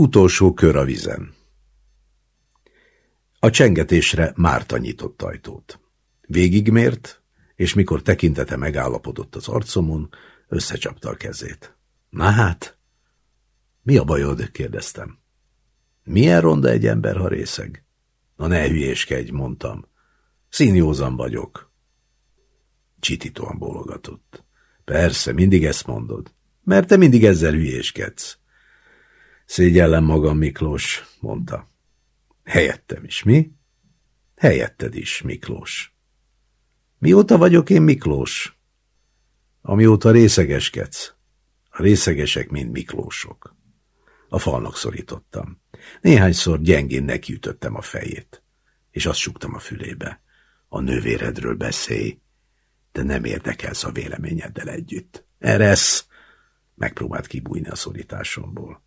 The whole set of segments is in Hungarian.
Utolsó kör a vizen. A csengetésre Márta nyitott ajtót. Végigmért, és mikor tekintete megállapodott az arcomon, összecsapta a kezét. Na hát, mi a bajod? kérdeztem. Milyen ronda egy ember, ha részeg? Na ne hülyéskedj, mondtam. Színjózan vagyok. Csitítóan bólogatott. Persze, mindig ezt mondod. Mert te mindig ezzel hülyéskedsz. Szégyellem magam, Miklós, mondta. Helyettem is, mi? Helyetted is, Miklós. Mióta vagyok én Miklós? Amióta részegeskedsz. A részegesek mind Miklósok. A falnak szorítottam. Néhányszor gyengén nekiütöttem a fejét, és azt suktam a fülébe. A nővéredről beszélj, de nem érdekelsz a véleményeddel együtt. Eresz! Megpróbált kibújni a szorításomból.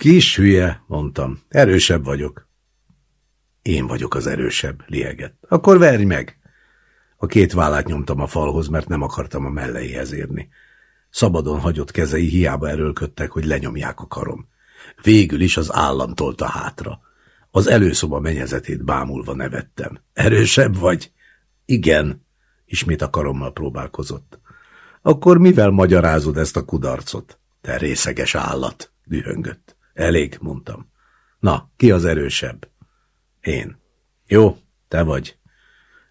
Kis hülye, mondtam, erősebb vagyok. Én vagyok az erősebb, liegett. Akkor verj meg! A két vállát nyomtam a falhoz, mert nem akartam a melleihez érni. Szabadon hagyott kezei hiába erőlködtek, hogy lenyomják a karom. Végül is az állam tolta hátra. Az előszoba menyezetét bámulva nevettem. Erősebb vagy? Igen, ismét a karommal próbálkozott. Akkor mivel magyarázod ezt a kudarcot? Te részeges állat, dühöngött. Elég, mondtam. Na, ki az erősebb? Én. Jó, te vagy.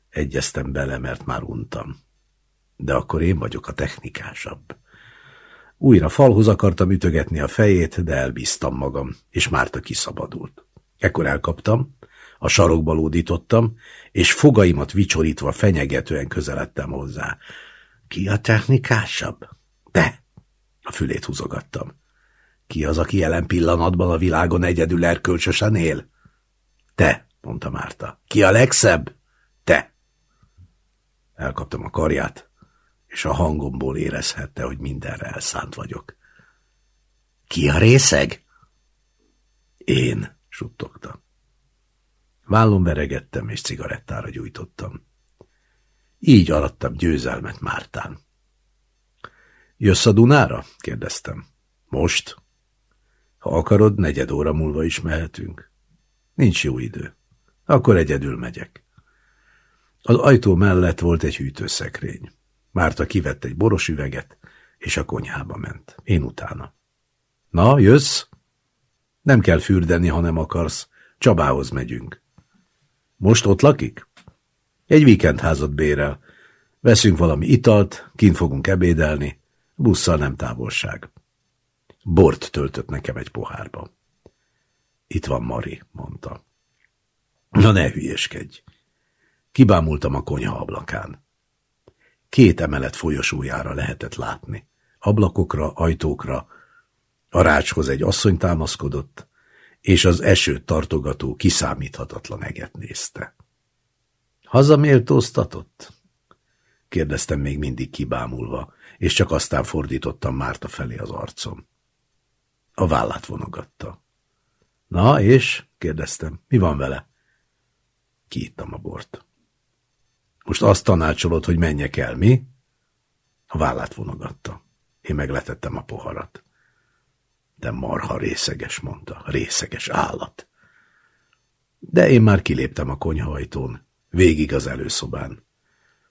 Egyeztem bele, mert már untam. De akkor én vagyok a technikásabb. Újra falhoz akartam ütögetni a fejét, de elbíztam magam, és Márta kiszabadult. Ekkor elkaptam, a sarokba lódítottam, és fogaimat vicsorítva fenyegetően közeledtem hozzá. Ki a technikásabb? Te! A fülét húzogattam. Ki az, aki jelen pillanatban a világon egyedül erkölcsösen él? Te, mondta Márta. Ki a legszebb? Te. Elkaptam a karját, és a hangomból érezhette, hogy mindenre elszánt vagyok. Ki a részeg? Én, suttogta. Vállon veregettem, és cigarettára gyújtottam. Így alattam győzelmet Mártán. Jössz a Dunára? kérdeztem. Most? Ha akarod, negyed óra múlva is mehetünk. Nincs jó idő. Akkor egyedül megyek. Az ajtó mellett volt egy hűtőszekrény. Márta kivett egy boros üveget, és a konyhába ment. Én utána. Na, jössz? Nem kell fürdeni, ha nem akarsz. Csabához megyünk. Most ott lakik? Egy víkendházat bérel. Veszünk valami italt, kint fogunk ebédelni. Busszal nem távolság. Bort töltött nekem egy pohárba. Itt van Mari, mondta. Na ne hülyeskedj. Kibámultam a konyha ablakán. Két emelet folyosójára lehetett látni. Ablakokra, ajtókra, a rácshoz egy asszony támaszkodott, és az esőt tartogató, kiszámíthatatlan eget nézte. Hazaméltóztatott? kérdeztem még mindig kibámulva, és csak aztán fordítottam Márta felé az arcom. A vállát vonogatta. Na, és? kérdeztem. Mi van vele? Kiittam a bort. Most azt tanácsolod, hogy menjek el, mi? A vállát vonogatta. Én megletettem a poharat. De marha részeges, mondta. Részeges állat. De én már kiléptem a konyhajtón, végig az előszobán.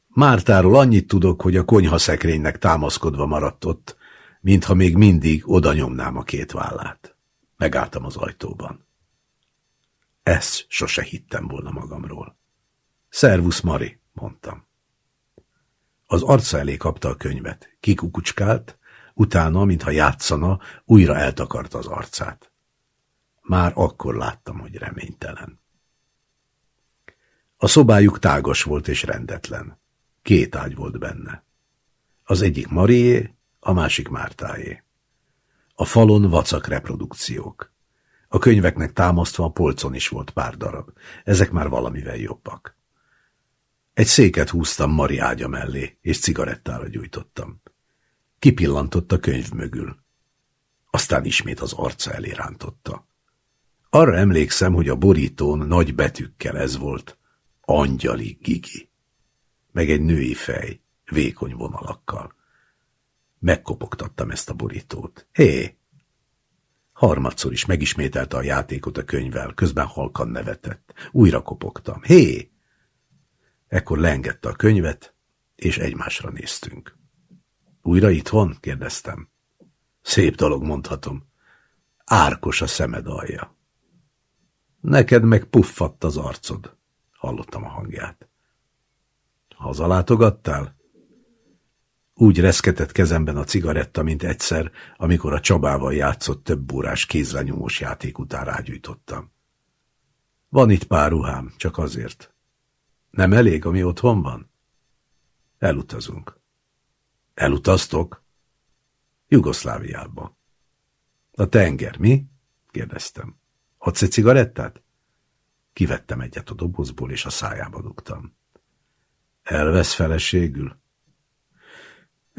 Mártáról annyit tudok, hogy a konyhaszekrénynek támaszkodva maradt ott, mintha még mindig oda nyomnám a két vállát. Megálltam az ajtóban. Ezt sose hittem volna magamról. Szervusz, Mari, mondtam. Az arca elé kapta a könyvet, kikukucskált, utána, mintha játszana, újra eltakarta az arcát. Már akkor láttam, hogy reménytelen. A szobájuk tágas volt és rendetlen. Két ágy volt benne. Az egyik Marié, a másik Mártáé. A falon vacak reprodukciók. A könyveknek támasztva a polcon is volt pár darab. Ezek már valamivel jobbak. Egy széket húztam Mari ágya mellé, és cigarettára gyújtottam. Kipillantott a könyv mögül. Aztán ismét az arca elé rántotta. Arra emlékszem, hogy a borítón nagy betűkkel ez volt. Angyali Gigi. Meg egy női fej, vékony vonalakkal. Megkopogtattam ezt a borítót. Hé! Harmadszor is megismételte a játékot a könyvvel, közben halkan nevetett. Újra kopogtam. Hé! Ekkor leengedte a könyvet, és egymásra néztünk. Újra itthon? kérdeztem. Szép dolog, mondhatom. Árkos a szemed alja. Neked meg puffadt az arcod, hallottam a hangját. Hazalátogattál? Úgy reszketett kezemben a cigaretta, mint egyszer, amikor a Csabával játszott több órás kézlenyomós játék után rágyújtottam. Van itt pár ruhám, csak azért. Nem elég, ami otthon van? Elutazunk. Elutaztok? Jugoszláviába. A tenger, mi? kérdeztem. Adsz egy cigarettát? Kivettem egyet a dobozból, és a szájába dugtam. Elvesz feleségül?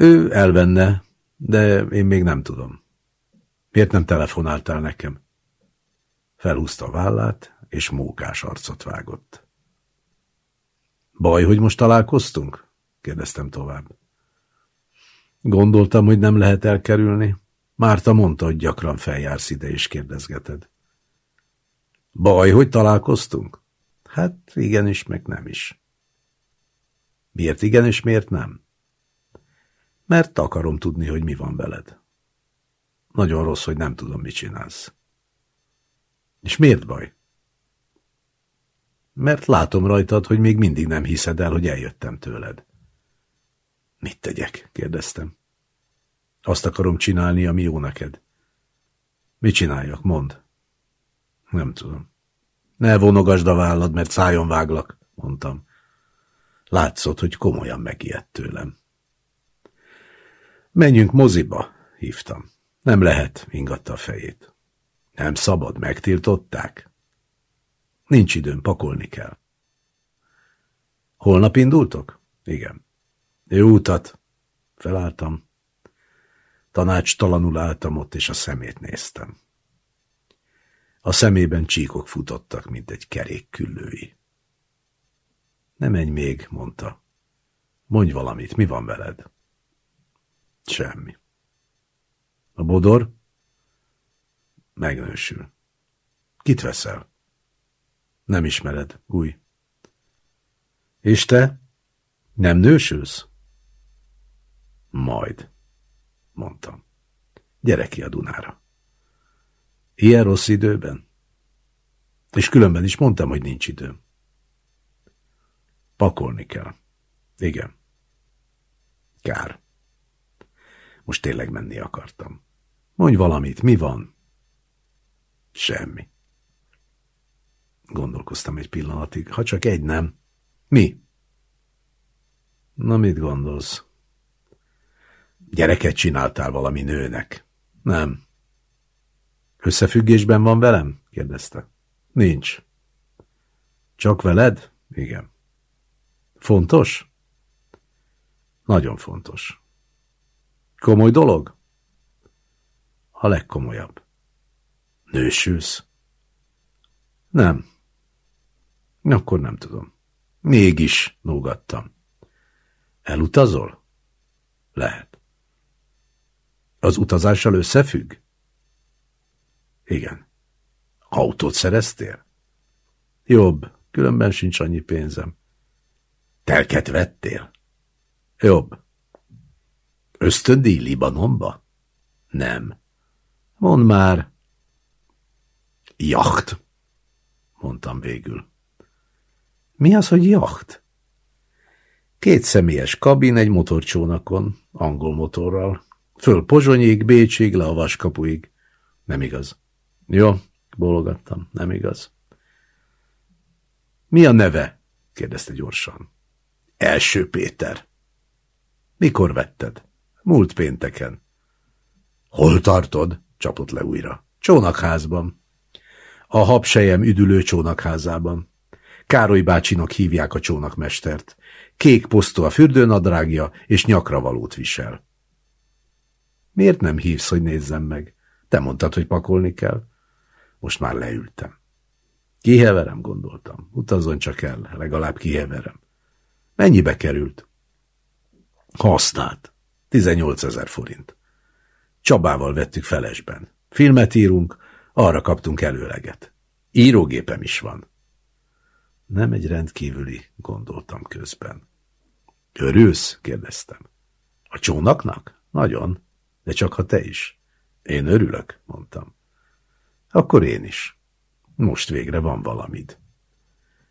Ő elvenne, de én még nem tudom. Miért nem telefonáltál nekem? Felhúzta a vállát, és mókás arcot vágott. Baj, hogy most találkoztunk? kérdeztem tovább. Gondoltam, hogy nem lehet elkerülni. Márta mondta, hogy gyakran feljársz ide és kérdezgeted. Baj, hogy találkoztunk? Hát igenis, meg nem is. Miért igen és miért nem? Mert akarom tudni, hogy mi van veled. Nagyon rossz, hogy nem tudom, mit csinálsz. És miért baj? Mert látom rajtad, hogy még mindig nem hiszed el, hogy eljöttem tőled. Mit tegyek? kérdeztem. Azt akarom csinálni, ami jó neked. Mit csináljak? Mond. Nem tudom. Ne vonogasd a vállad, mert szájon váglak, mondtam. Látszott, hogy komolyan megijedt tőlem. Menjünk moziba, hívtam. Nem lehet, ingatta a fejét. Nem szabad, megtiltották. Nincs időm, pakolni kell. Holnap indultok? Igen. Jó utat. Felálltam. Tanácstalanul álltam ott, és a szemét néztem. A szemében csíkok futottak, mint egy kerék küllői. Ne menj még, mondta. Mondj valamit, mi van veled? Semmi. A bodor? Megnősül. Kit veszel? Nem ismered, új. És te? Nem nősülsz? Majd, mondtam. Gyere ki a Dunára. Ilyen rossz időben? És különben is mondtam, hogy nincs időm. Pakolni kell. Igen. Kár. Most tényleg menni akartam. Mondj valamit, mi van? Semmi. Gondolkoztam egy pillanatig, ha csak egy nem. Mi? Na, mit gondolsz? Gyereket csináltál valami nőnek? Nem. Összefüggésben van velem? kérdezte. Nincs. Csak veled? Igen. Fontos? Nagyon fontos. Komoly dolog? A legkomolyabb. Nősülsz? Nem. Akkor nem tudom. Mégis, nógattam. Elutazol? Lehet. Az utazással összefügg? Igen. Autót szereztél? Jobb, különben sincs annyi pénzem. Telket vettél? Jobb. Ösztöndíj Libanonba? Nem. Mondd már. Jacht, mondtam végül. Mi az, hogy jacht? Két személyes kabin egy motorcsónakon, angol motorral. Föl Pozsonyig, Bécsig, le a Vaskapuig. Nem igaz. Jó, bólogattam, nem igaz. Mi a neve? kérdezte gyorsan. Első Péter. Mikor vetted? Múlt pénteken. Hol tartod? csapott le újra. Csónakházban. A habsejem üdülő csónakházában. Károly bácsinak hívják a csónakmestert. Kék posztó a fürdőnadrágja, és nyakra valót visel. Miért nem hívsz, hogy nézzem meg? Te mondtad, hogy pakolni kell. Most már leültem. Kiheverem, gondoltam. Utazzon csak el, legalább kiheverem. Mennyibe került? Használt. 18 ezer forint. Csabával vettük felesben. Filmet írunk, arra kaptunk előleget. Írógépem is van. Nem egy rendkívüli, gondoltam közben. Örülsz? kérdeztem. A csónaknak? Nagyon, de csak ha te is. Én örülök, mondtam. Akkor én is. Most végre van valamid.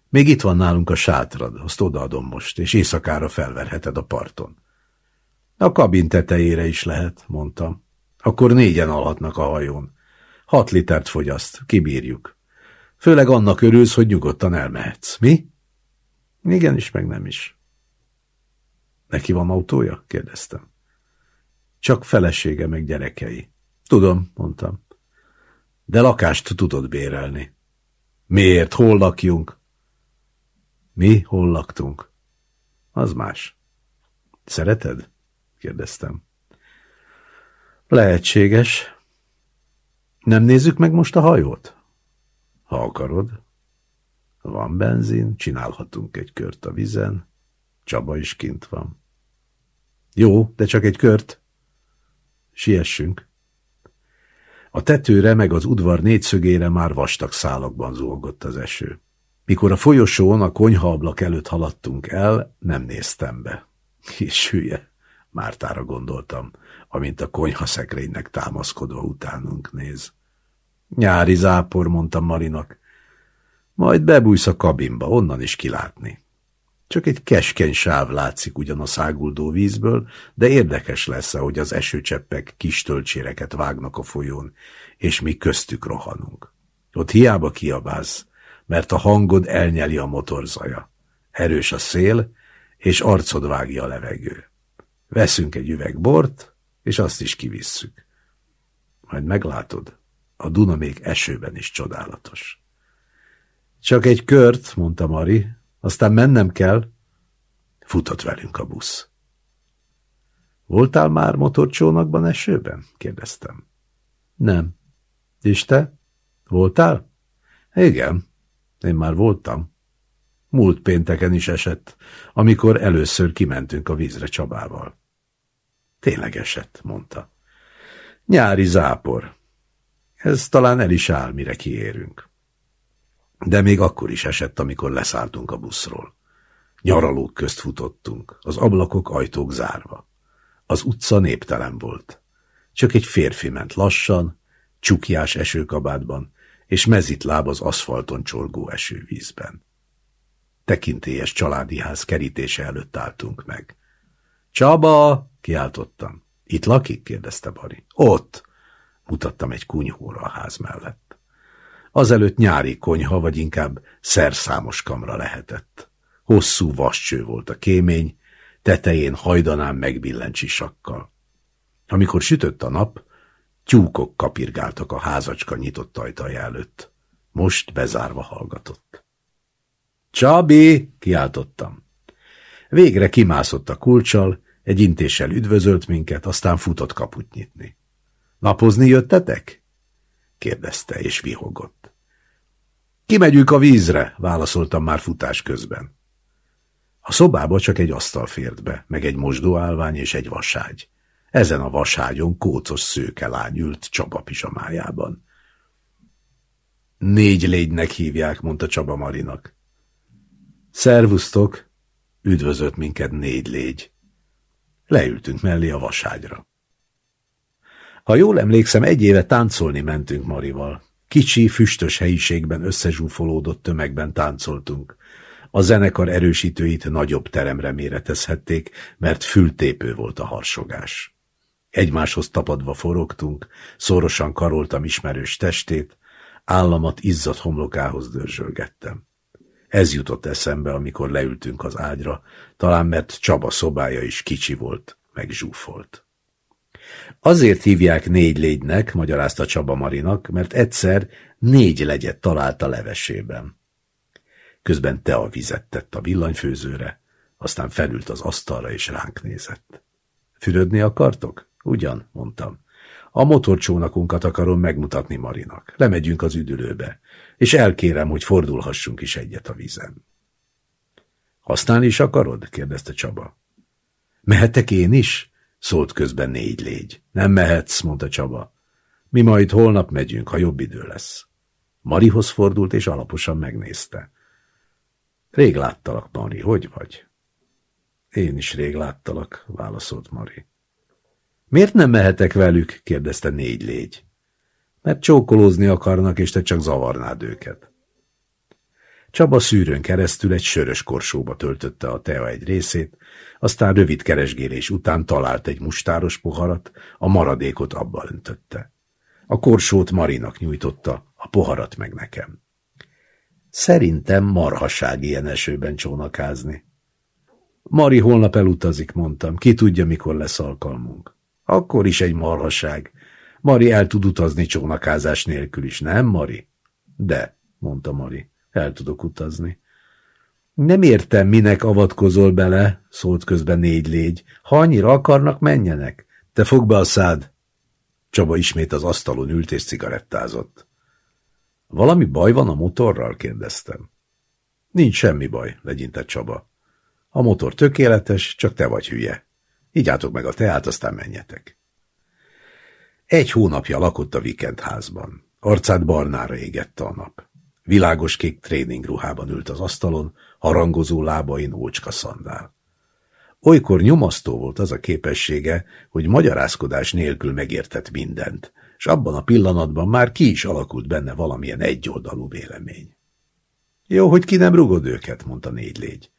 Még itt van nálunk a sátrad, azt odaadom most, és éjszakára felverheted a parton. A kabin tetejére is lehet, mondtam. Akkor négyen alhatnak a hajón. Hat litert fogyaszt, kibírjuk. Főleg annak örülsz, hogy nyugodtan elmehetsz. Mi? Igen is, meg nem is. Neki van autója? kérdeztem. Csak felesége meg gyerekei. Tudom, mondtam. De lakást tudod bérelni. Miért? Hol lakjunk? Mi hol laktunk? Az más. Szereted? Kérdeztem. Lehetséges. Nem nézzük meg most a hajót? Ha akarod. Van benzin, csinálhatunk egy kört a vizen. Csaba is kint van. Jó, de csak egy kört. Siessünk. A tetőre meg az udvar négyszögére már vastag szálakban zúgott az eső. Mikor a folyosón a konyhaablak előtt haladtunk el, nem néztem be. Kis hülye, Mártára gondoltam, amint a konyhaszekrénynek támaszkodva utánunk néz. Nyári zápor, mondtam Marinak. Majd bebújsz a kabinba, onnan is kilátni. Csak egy keskeny sáv látszik ugyan a száguldó vízből, de érdekes lesz, hogy az esőcseppek kis töltséreket vágnak a folyón, és mi köztük rohanunk. Ott hiába kiabálsz, mert a hangod elnyeli a motorzaja. Erős a szél, és arcod vágja a levegő. Veszünk egy üveg bort, és azt is kivisszük. Majd meglátod, a Duna még esőben is csodálatos. Csak egy kört, mondta Mari, aztán mennem kell. Futott velünk a busz. Voltál már motorcsónakban esőben? kérdeztem. Nem. És te? Voltál? Igen, én már voltam. Múlt pénteken is esett, amikor először kimentünk a vízre Csabával. Tényleg esett, mondta. Nyári zápor. Ez talán el is áll, mire kiérünk. De még akkor is esett, amikor leszálltunk a buszról. Nyaralók közt futottunk, az ablakok, ajtók zárva. Az utca néptelen volt. Csak egy férfi ment lassan, csukjás esőkabátban, és mezitláb az aszfalton csorgó esővízben. Tekintélyes családi ház kerítése előtt álltunk meg. Csaba! kiáltottam. Itt lakik? kérdezte Bari. Ott! mutattam egy kunyhóra a ház mellett. Azelőtt nyári konyha, vagy inkább szerszámos kamra lehetett. Hosszú vascső volt a kémény, tetején hajdanán megbillencsisakkal. Amikor sütött a nap, Tyúkok kapirgáltak a házacska nyitott ajtaja előtt. Most bezárva hallgatott. Csabi! kiáltottam. Végre kimászott a kulcsal, egy intéssel üdvözölt minket, aztán futott kaput nyitni. Napozni jöttetek? kérdezte, és vihogott. Kimegyünk a vízre, válaszoltam már futás közben. A szobába csak egy asztal fért be, meg egy mosdóállvány és egy vaságy. Ezen a vaságyon kócos szőke lány ült Csaba pisamájában. Négy légynek hívják, mondta Csaba Marinak. Szervusztok, üdvözött minket négy légy. Leültünk mellé a vaságyra. Ha jól emlékszem, egy éve táncolni mentünk Marival. Kicsi, füstös helyiségben összezsúfolódott tömegben táncoltunk. A zenekar erősítőit nagyobb teremre méretezhették, mert fültépő volt a harsogás. Egymáshoz tapadva forogtunk, szorosan karoltam ismerős testét, államat izzadt homlokához dörzsölgettem. Ez jutott eszembe, amikor leültünk az ágyra, talán mert Csaba szobája is kicsi volt, meg zsúfolt. Azért hívják négy légynek, magyarázta Csaba Marinak, mert egyszer négy legyet talált a levesében. Közben te a vizet tett a villanyfőzőre, aztán felült az asztalra és ránk nézett. Fürödni akartok? Ugyan, mondtam. A motorcsónakunkat akarom megmutatni Marinak. Lemegyünk az üdülőbe, és elkérem, hogy fordulhassunk is egyet a vízen. Használni is akarod? kérdezte Csaba. Mehetek én is? szólt közben négy légy. Nem mehetsz, mondta Csaba. Mi majd holnap megyünk, ha jobb idő lesz. Marihoz fordult, és alaposan megnézte. Rég láttalak, Mari, hogy vagy? Én is rég láttalak, válaszolt Mari. Miért nem mehetek velük? kérdezte négy légy. Mert csókolózni akarnak, és te csak zavarnád őket. Csaba szűrőn keresztül egy sörös korsóba töltötte a tea egy részét, aztán rövid keresgélés után talált egy mustáros poharat, a maradékot abba öntötte. A korsót Marinak nyújtotta, a poharat meg nekem. Szerintem marhaság ilyen esőben csónakázni. Mari holnap elutazik, mondtam. Ki tudja, mikor lesz alkalmunk. Akkor is egy marhaság. Mari el tud utazni csónakázás nélkül is, nem, Mari? De, mondta Mari, el tudok utazni. Nem értem, minek avatkozol bele, szólt közben négy légy. Ha annyira akarnak, menjenek. Te fog be a szád. Csaba ismét az asztalon ült és cigarettázott. Valami baj van a motorral? kérdeztem. Nincs semmi baj, legyintett Csaba. A motor tökéletes, csak te vagy hülye. Igyátok meg a teát, aztán menjetek. Egy hónapja lakott a vikendházban. Arcát barnára égette a nap. Világos kék tréningruhában ült az asztalon, harangozó lábain ócska szandál. Olykor nyomasztó volt az a képessége, hogy magyarázkodás nélkül megértett mindent, és abban a pillanatban már ki is alakult benne valamilyen egyoldalú vélemény. Jó, hogy ki nem rugod őket, mondta négy légy.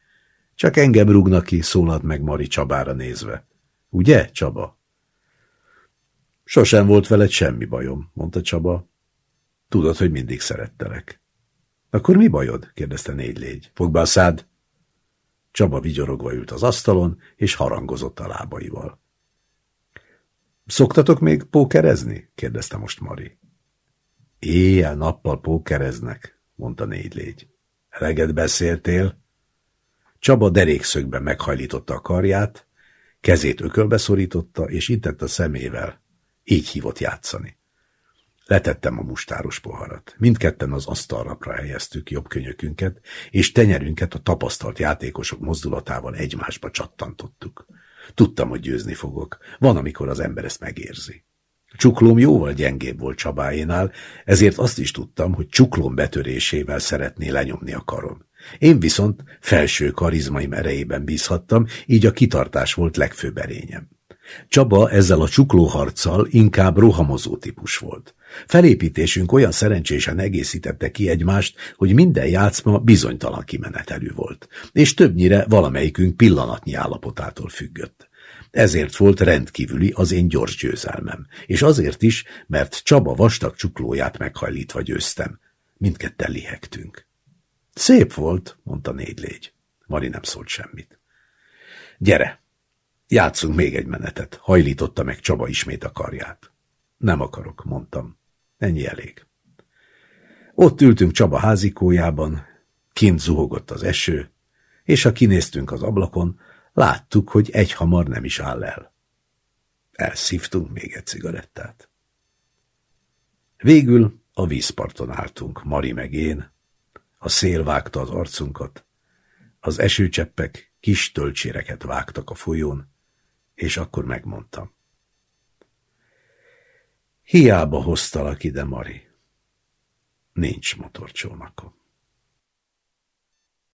Csak engem rúgnak ki, szólalt meg Mari Csabára nézve. Ugye, Csaba? Sosem volt veled semmi bajom, mondta Csaba. Tudod, hogy mindig szerettelek. Akkor mi bajod? kérdezte négy légy. Fogd be a szád! Csaba vigyorogva ült az asztalon, és harangozott a lábaival. Szoktatok még pókerezni? kérdezte most Mari. Éjjel-nappal pókereznek, mondta négy légy. Eleget beszéltél? Csaba derékszögben meghajlította a karját, kezét ökölbe szorította, és intett a szemével. Így hívott játszani. Letettem a mustáros poharat. Mindketten az asztalrapra helyeztük jobb könyökünket, és tenyerünket a tapasztalt játékosok mozdulatával egymásba csattantottuk. Tudtam, hogy győzni fogok. Van, amikor az ember ezt megérzi. Csuklóm jóval gyengébb volt Csabáénál, ezért azt is tudtam, hogy csuklóm betörésével szeretné lenyomni a karom. Én viszont felső karizmaim erejében bízhattam, így a kitartás volt legfőbb erényem. Csaba ezzel a csuklóharccal inkább rohamozó típus volt. Felépítésünk olyan szerencsésen egészítette ki egymást, hogy minden játszma bizonytalan kimenetelű volt, és többnyire valamelyikünk pillanatnyi állapotától függött. Ezért volt rendkívüli az én gyors győzelmem, és azért is, mert Csaba vastag csuklóját meghajlítva győztem. Mindketten lihegtünk. Szép volt, mondta négy légy. Mari nem szólt semmit. Gyere, játszunk még egy menetet, hajlította meg Csaba ismét a karját. Nem akarok, mondtam. Ennyi elég. Ott ültünk Csaba házikójában, kint zuhogott az eső, és ha kinéztünk az ablakon, láttuk, hogy egy hamar nem is áll el. Elszívtunk még egy cigarettát. Végül a vízparton álltunk, Mari meg én. A szél vágta az arcunkat, az esőcseppek kis tölcséreket vágtak a folyón, és akkor megmondtam. Hiába hoztalak ide, Mari. Nincs motorcsónakom.